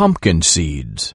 pumpkin seeds.